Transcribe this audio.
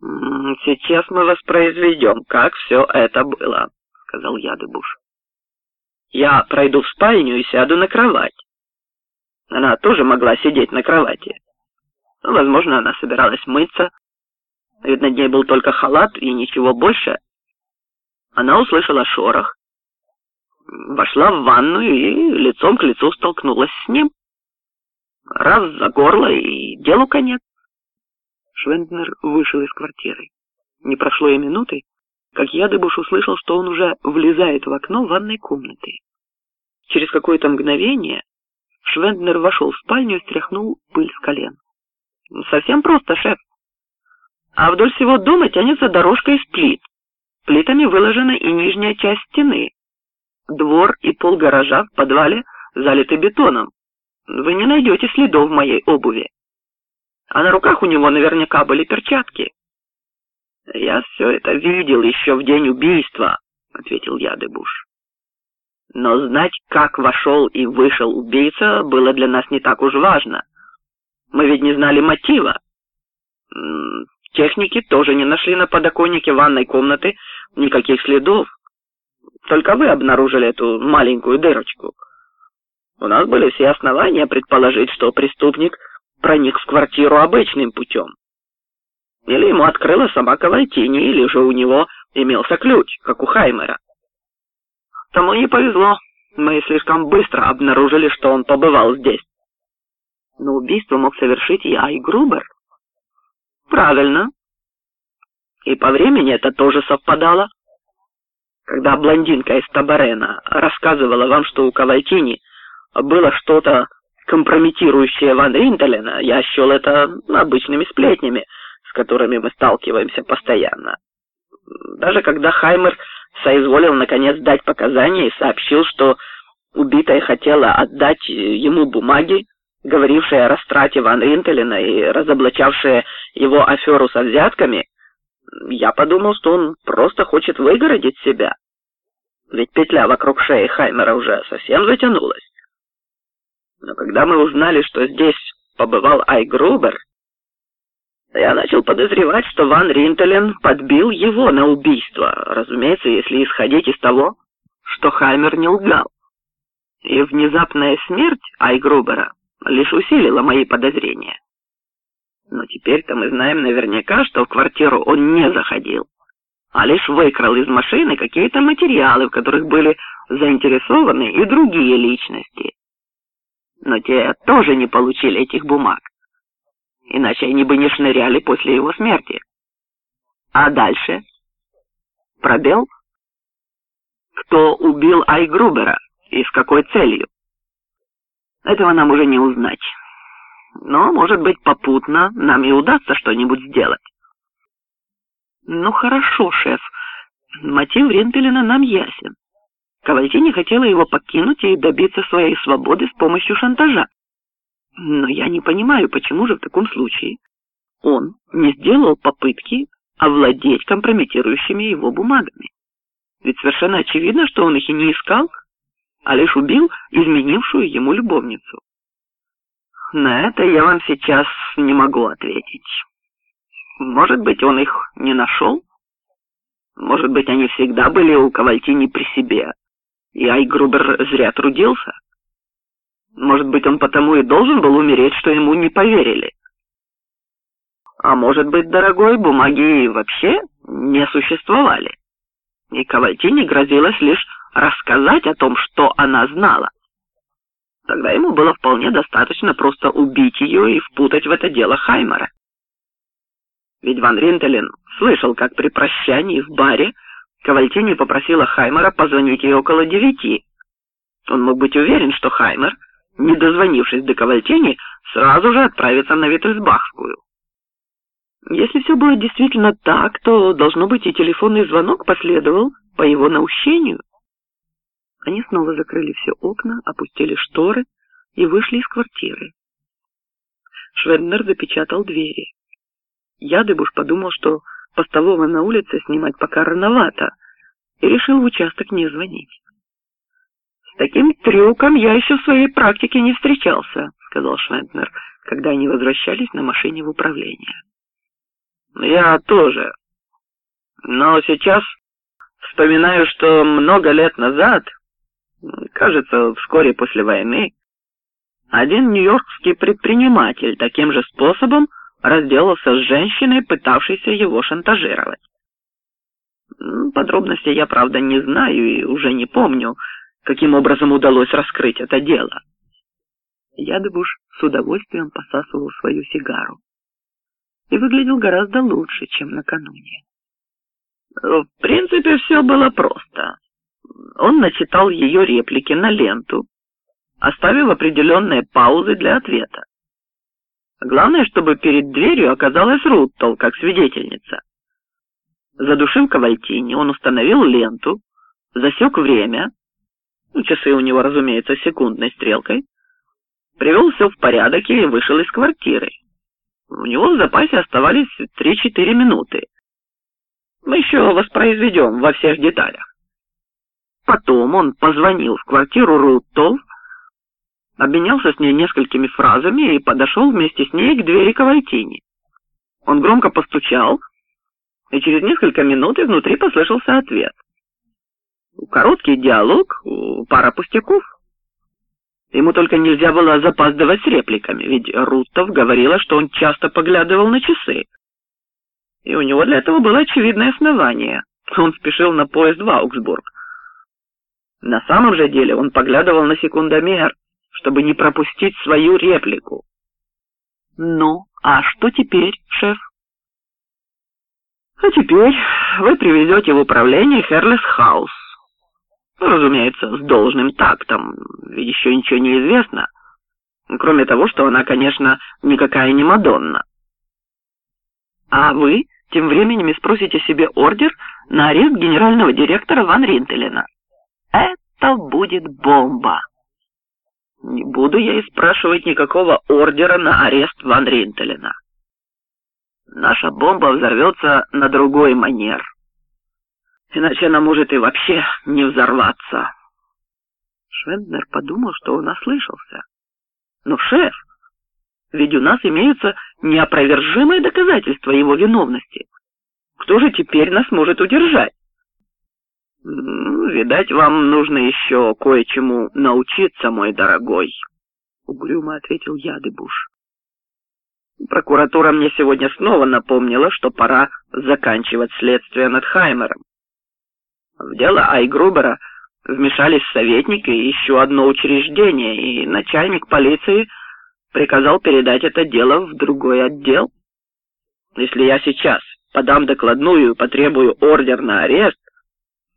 «Сейчас мы воспроизведем, как все это было», — сказал Ядыбуш. «Я пройду в спальню и сяду на кровать. Она тоже могла сидеть на кровати. Ну, возможно, она собиралась мыться. Ведь над ней был только халат и ничего больше. Она услышала шорох, вошла в ванную и лицом к лицу столкнулась с ним. Раз за горло и делу конец. Швенднер вышел из квартиры. Не прошло и минуты, как Ядыбуш услышал, что он уже влезает в окно ванной комнаты. Через какое-то мгновение Швенднер вошел в спальню и стряхнул пыль с колен. «Совсем просто, шеф. А вдоль всего дома тянется дорожка из плит. Плитами выложена и нижняя часть стены. Двор и пол гаража в подвале залиты бетоном. Вы не найдете следов моей обуви а на руках у него наверняка были перчатки. «Я все это видел еще в день убийства», — ответил Ядыбуш. «Но знать, как вошел и вышел убийца, было для нас не так уж важно. Мы ведь не знали мотива. Техники тоже не нашли на подоконнике ванной комнаты никаких следов. Только вы обнаружили эту маленькую дырочку. У нас были все основания предположить, что преступник — проник в квартиру обычным путем. Или ему открыла сама Кавальтини, или же у него имелся ключ, как у Хаймера. Тому не повезло. Мы слишком быстро обнаружили, что он побывал здесь. Но убийство мог совершить и Ай Грубер. Правильно. И по времени это тоже совпадало. Когда блондинка из Табарена рассказывала вам, что у Кавальтини было что-то компрометирующее Ван Ринтелена, я счел это обычными сплетнями, с которыми мы сталкиваемся постоянно. Даже когда Хаймер соизволил наконец дать показания и сообщил, что убитая хотела отдать ему бумаги, говорившие о растрате Ван Ринтелена и разоблачавшие его аферу со взятками, я подумал, что он просто хочет выгородить себя. Ведь петля вокруг шеи Хаймера уже совсем затянулась. Но когда мы узнали, что здесь побывал Айгрубер, я начал подозревать, что Ван Ринтелен подбил его на убийство, разумеется, если исходить из того, что Хаймер не лгал. И внезапная смерть Айгрубера лишь усилила мои подозрения. Но теперь-то мы знаем наверняка, что в квартиру он не заходил, а лишь выкрал из машины какие-то материалы, в которых были заинтересованы и другие личности но те тоже не получили этих бумаг. Иначе они бы не шныряли после его смерти. А дальше? Пробел? Кто убил Айгрубера и с какой целью? Этого нам уже не узнать. Но, может быть, попутно нам и удастся что-нибудь сделать. Ну хорошо, шеф. Мотив Рентелена нам ясен. Кавальтини хотела его покинуть и добиться своей свободы с помощью шантажа. Но я не понимаю, почему же в таком случае он не сделал попытки овладеть компрометирующими его бумагами. Ведь совершенно очевидно, что он их и не искал, а лишь убил изменившую ему любовницу. На это я вам сейчас не могу ответить. Может быть, он их не нашел? Может быть, они всегда были у Кавальтини при себе, и Айгрубер зря трудился. Может быть, он потому и должен был умереть, что ему не поверили. А может быть, дорогой, бумаги вообще не существовали. И Кавальтине грозилось лишь рассказать о том, что она знала. Тогда ему было вполне достаточно просто убить ее и впутать в это дело Хаймера. Ведь Ван Ринтелен слышал, как при прощании в баре Кавальтини попросила Хаймера позвонить ей около девяти. Он мог быть уверен, что Хаймер, не дозвонившись до Кавальтини, сразу же отправится на Виттельсбахскую. Если все было действительно так, то, должно быть, и телефонный звонок последовал по его наущению. Они снова закрыли все окна, опустили шторы и вышли из квартиры. Шведнер запечатал двери. Ядыбуш подумал, что Постового на улице снимать пока рановато, и решил в участок не звонить. «С таким трюком я еще в своей практике не встречался», — сказал Швентнер, когда они возвращались на машине в управление. Я тоже. Но сейчас вспоминаю, что много лет назад, кажется, вскоре после войны, один нью-йоркский предприниматель таким же способом разделался с женщиной, пытавшейся его шантажировать. Подробностей я, правда, не знаю и уже не помню, каким образом удалось раскрыть это дело. Ядыбуш с удовольствием посасывал свою сигару и выглядел гораздо лучше, чем накануне. В принципе, все было просто. Он начитал ее реплики на ленту, оставив определенные паузы для ответа. Главное, чтобы перед дверью оказалась Руттл как свидетельница. Задушив Кавальтини, он установил ленту, засек время, ну, часы у него, разумеется, секундной стрелкой, привел все в порядок и вышел из квартиры. У него в запасе оставались 3-4 минуты. Мы еще воспроизведем во всех деталях. Потом он позвонил в квартиру Руттл, обменялся с ней несколькими фразами и подошел вместе с ней к двери Кавальтини. Он громко постучал, и через несколько минут изнутри послышался ответ. Короткий диалог, пара пустяков. Ему только нельзя было запаздывать с репликами, ведь Руттов говорила, что он часто поглядывал на часы. И у него для этого было очевидное основание. Он спешил на поезд в Аугсбург. На самом же деле он поглядывал на секундомер, чтобы не пропустить свою реплику. «Ну, а что теперь, шеф?» «А теперь вы привезете в управление Херлес Хаус. Разумеется, с должным тактом, ведь еще ничего не известно. Кроме того, что она, конечно, никакая не Мадонна. А вы тем временем спросите себе ордер на арест генерального директора Ван Ринтелена. Это будет бомба. Не буду я и спрашивать никакого ордера на арест Ван Ринтелена. Наша бомба взорвется на другой манер. Иначе она может и вообще не взорваться. Швенднер подумал, что он ослышался. Но, шеф, ведь у нас имеются неопровержимые доказательства его виновности. Кто же теперь нас может удержать? «Видать, вам нужно еще кое-чему научиться, мой дорогой», — угрюмо ответил Ядыбуш. «Прокуратура мне сегодня снова напомнила, что пора заканчивать следствие над Хаймером. В дело Айгрубера вмешались советники и еще одно учреждение, и начальник полиции приказал передать это дело в другой отдел. Если я сейчас подам докладную и потребую ордер на арест,